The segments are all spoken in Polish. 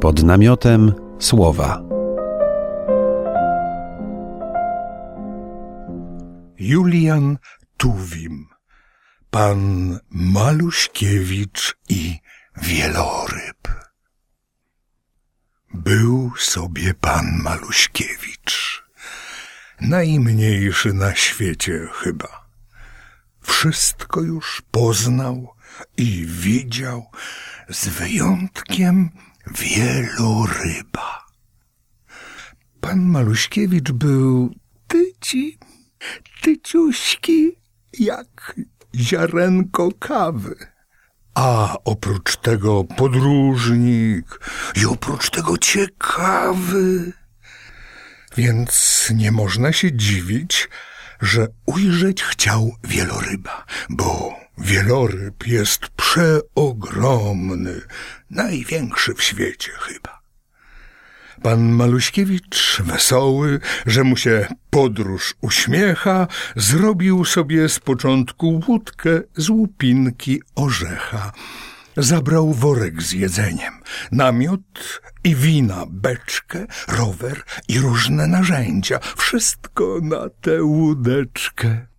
Pod namiotem słowa. Julian Tuwim, pan Maluśkiewicz i wieloryb. Był sobie pan Maluśkiewicz, najmniejszy na świecie chyba. Wszystko już poznał i widział, z wyjątkiem wieloryba. Pan Maluśkiewicz był tyci, tyciuśki, jak ziarenko kawy. A oprócz tego podróżnik i oprócz tego ciekawy. Więc nie można się dziwić, że ujrzeć chciał wieloryba, bo wieloryb jest przeogromny, największy w świecie chyba. Pan Maluśkiewicz, wesoły, że mu się podróż uśmiecha, zrobił sobie z początku łódkę z łupinki orzecha. Zabrał worek z jedzeniem, namiot i wina, beczkę, rower i różne narzędzia. Wszystko na tę łódeczkę.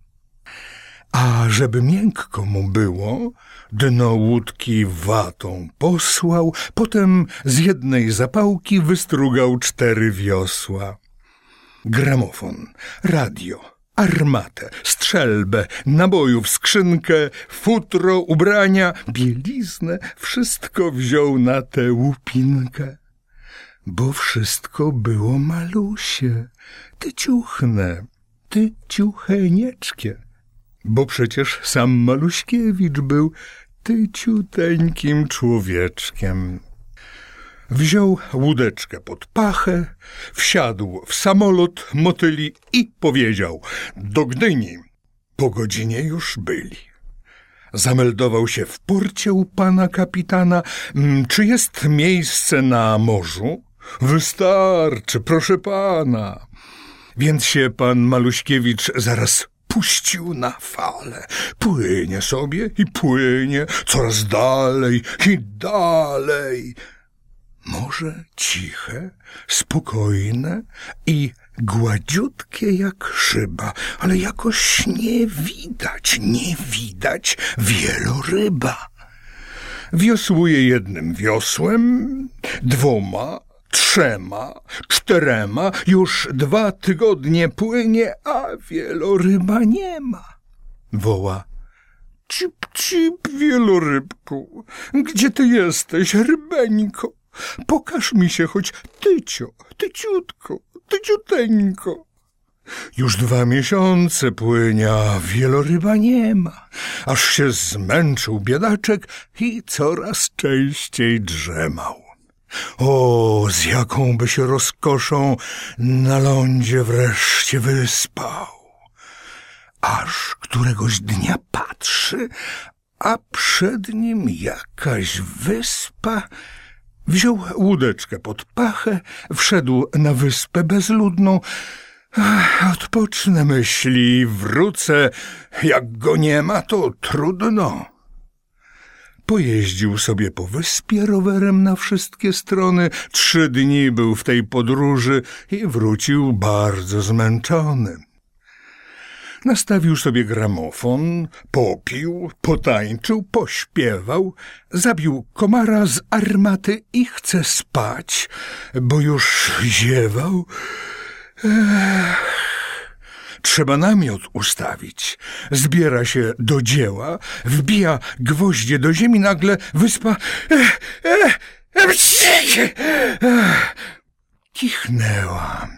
A żeby miękko mu było, dno łódki watą posłał, potem z jednej zapałki wystrugał cztery wiosła. Gramofon, radio, armatę, strzelbę, nabojów, skrzynkę, futro, ubrania, bieliznę, wszystko wziął na tę łupinkę. Bo wszystko było malusie, tyciuchne, tyciuchenieczkie. Bo przecież sam Maluśkiewicz był tyciuteńkim człowieczkiem. Wziął łódeczkę pod pachę, wsiadł w samolot motyli i powiedział do Gdyni. Po godzinie już byli. Zameldował się w porcie u pana kapitana. "Mm, Czy jest miejsce na morzu? Wystarczy, proszę pana. Więc się pan Maluśkiewicz zaraz puścił na falę. Płynie sobie i płynie coraz dalej i dalej. Morze ciche, spokojne i gładziutkie jak szyba, ale jakoś nie widać, nie widać wieloryba. Wiosłuje jednym wiosłem, dwoma, trzema, czterema, już dwa tygodnie płynie, a wieloryba nie ma. Woła. Cip, cip, wielorybku, gdzie ty jesteś, rybeńko? Pokaż mi się choć tycio, tyciutko, tyciuteńko. Już dwa miesiące płynie, a wieloryba nie ma. Aż się zmęczył biedaczek i coraz częściej drzemał. O, z jaką by się rozkoszą na lądzie wreszcie wyspał. Aż któregoś dnia patrzy, a przed nim jakaś wyspa. Wziął łódeczkę pod pachę, wszedł na wyspę bezludną. Ach, Odpocznę myśli, wrócę. Jak go nie ma, to trudno. Pojeździł sobie po wyspie rowerem na wszystkie strony. Trzy dni był w tej podróży i wrócił bardzo zmęczony. Nastawił sobie gramofon, popił, potańczył, pośpiewał, zabił komara z armaty i chce spać, bo już ziewał. Ech. Trzeba namiot ustawić. Zbiera się do dzieła, wbija gwoździe do ziemi, nagle wyspa... Ech, ech, ech, ech, Kichnęła.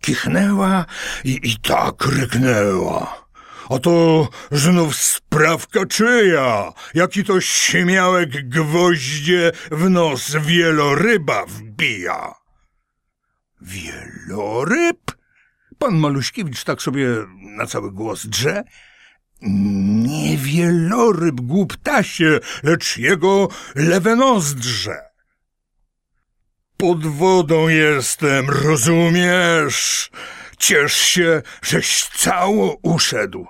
Kichnęła i, i tak ryknęła. A to znów sprawka czyja? Jaki to śmiałek gwoździe w nos wieloryba wbija? Wieloryb? Pan Maluśkiewicz tak sobie na cały głos drze. Nie wieloryb, głuptasie, lecz jego lewe nozdrze. Pod wodą jestem, rozumiesz? Ciesz się, żeś cało uszedł.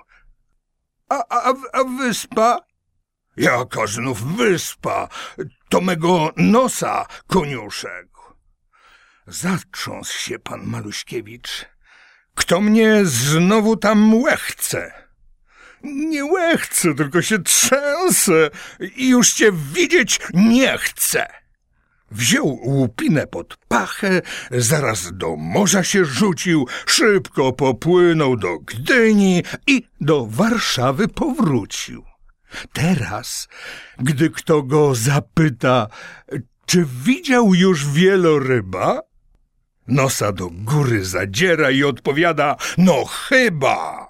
A, a, a wyspa? Jaka znów wyspa? to mego nosa koniuszek. Zatrząsł się pan Maluśkiewicz. Kto mnie znowu tam łechce? Nie łechcę, tylko się trzęsę i już cię widzieć nie chcę. Wziął łupinę pod pachę, zaraz do morza się rzucił, szybko popłynął do Gdyni i do Warszawy powrócił. Teraz, gdy kto go zapyta, czy widział już wieloryba? Nosa do góry zadziera i odpowiada, no chyba.